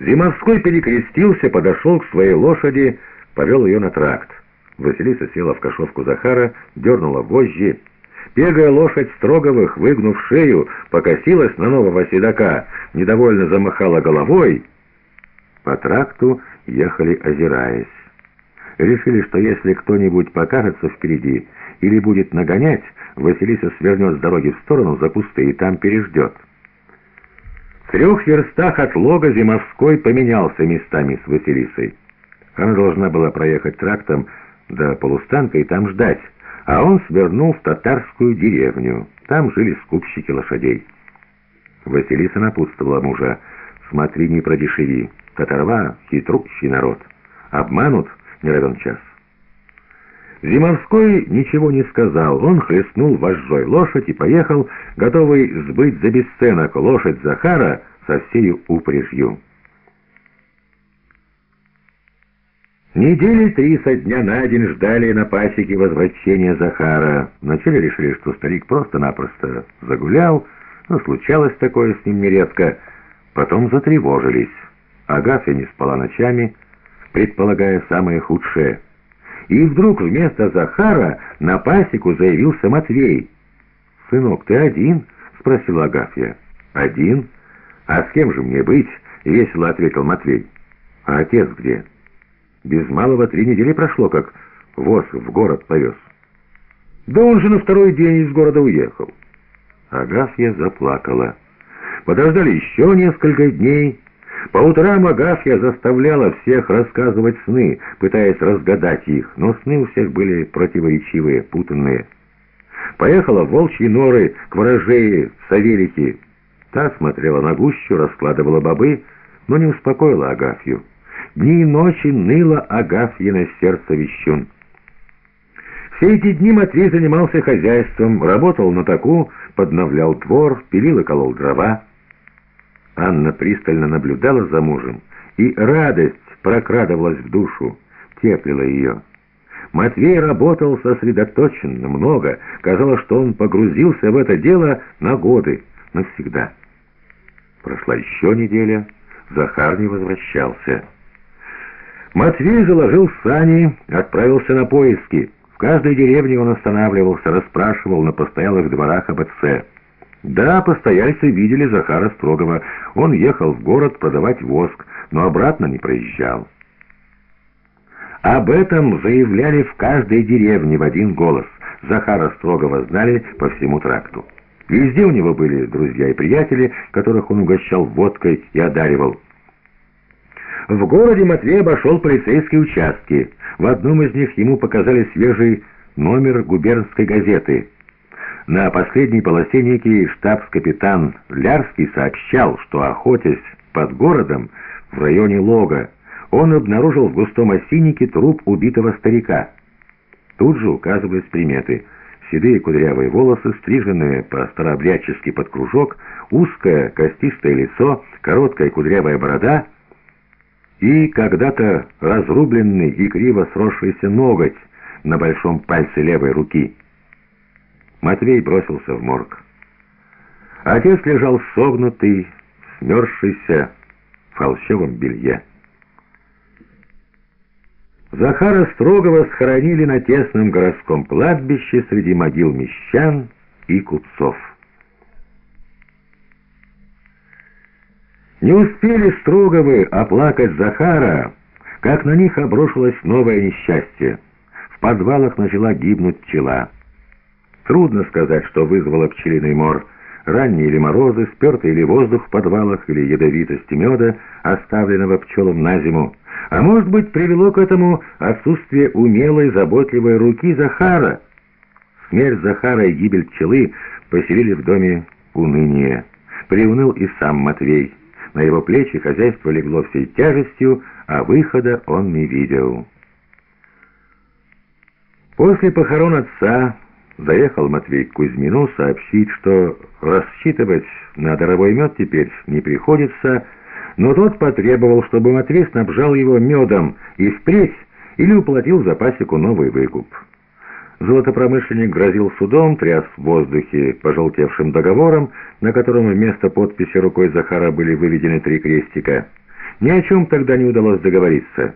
Зимовской перекрестился, подошел к своей лошади, повел ее на тракт. Василиса села в кошовку Захара, дернула вожжи. Пегая лошадь Строговых, выгнув шею, покосилась на нового седока, недовольно замахала головой. По тракту ехали, озираясь. Решили, что если кто-нибудь покажется впереди или будет нагонять, Василиса свернет с дороги в сторону за кусты и там переждет. Трех верстах от лога Зимовской поменялся местами с Василисой. Она должна была проехать трактом до полустанка и там ждать, а он свернул в татарскую деревню. Там жили скупщики лошадей. Василиса напутствовала мужа. «Смотри, не продешеви. Татарва — хитрущий народ. Обманут не равен час». Зимовской ничего не сказал. Он хлестнул вожжой лошадь и поехал, готовый сбыть за бесценок лошадь Захара со всей упряжью. Недели три со дня на день ждали на пасеке возвращения Захара. Вначале решили, что старик просто-напросто загулял, но случалось такое с ним нередко. Потом затревожились. Агафья не спала ночами, предполагая самое худшее. И вдруг вместо Захара на пасеку заявился Матвей. «Сынок, ты один?» — спросила Агафья. «Один? А с кем же мне быть?» — весело ответил Матвей. «А отец где?» Без малого три недели прошло, как воз в город повез. Да он же на второй день из города уехал. Агафья заплакала. Подождали еще несколько дней. По утрам Агафья заставляла всех рассказывать сны, пытаясь разгадать их, но сны у всех были противоречивые, путанные. Поехала в волчьи норы к ворожее Савелике. Та смотрела на гущу, раскладывала бобы, но не успокоила Агафью. Дни и ночи ныла Агафьина сердце вещун. Все эти дни Матвей занимался хозяйством, работал на таку, подновлял двор, пилил и колол дрова. Анна пристально наблюдала за мужем, и радость прокрадывалась в душу, теплила ее. Матвей работал сосредоточенно, много. Казалось, что он погрузился в это дело на годы, навсегда. Прошла еще неделя, Захар не возвращался. Матвей заложил сани, отправился на поиски. В каждой деревне он останавливался, расспрашивал на постоялых дворах об отце. Да, постояльцы видели Захара Строгова. Он ехал в город продавать воск, но обратно не проезжал. Об этом заявляли в каждой деревне в один голос. Захара Строгова знали по всему тракту. Везде у него были друзья и приятели, которых он угощал водкой и одаривал. В городе Матвей обошел полицейские участки. В одном из них ему показали свежий номер губернской газеты. На последней полосе некий штабс-капитан Лярский сообщал, что, охотясь под городом в районе Лога, он обнаружил в густом осиннике труп убитого старика. Тут же указывались приметы. Седые кудрявые волосы, стриженные по-старообрядчески под кружок, узкое костистое лицо, короткая кудрявая борода — и когда-то разрубленный и криво сросшийся ноготь на большом пальце левой руки. Матвей бросился в морг. Отец лежал согнутый, смерзшийся в холщовом белье. Захара Строгова схоронили на тесном городском кладбище среди могил мещан и купцов. Не успели Строговы оплакать Захара, как на них обрушилось новое несчастье. В подвалах начала гибнуть пчела. Трудно сказать, что вызвало пчелиный мор. Ранние или морозы, спертый или воздух в подвалах, или ядовитость меда, оставленного пчелам на зиму. А может быть, привело к этому отсутствие умелой, заботливой руки Захара. Смерть Захара и гибель пчелы поселили в доме уныние. Приуныл и сам Матвей. На его плечи хозяйство легло всей тяжестью, а выхода он не видел. После похорон отца заехал Матвей к Кузьмину сообщить, что рассчитывать на даровой мед теперь не приходится, но тот потребовал, чтобы Матвей снабжал его медом и впредь или уплатил за новый выкуп. Золотопромышленник грозил судом, тряс в воздухе пожелтевшим договором, на котором вместо подписи рукой Захара были выведены три крестика. Ни о чем тогда не удалось договориться.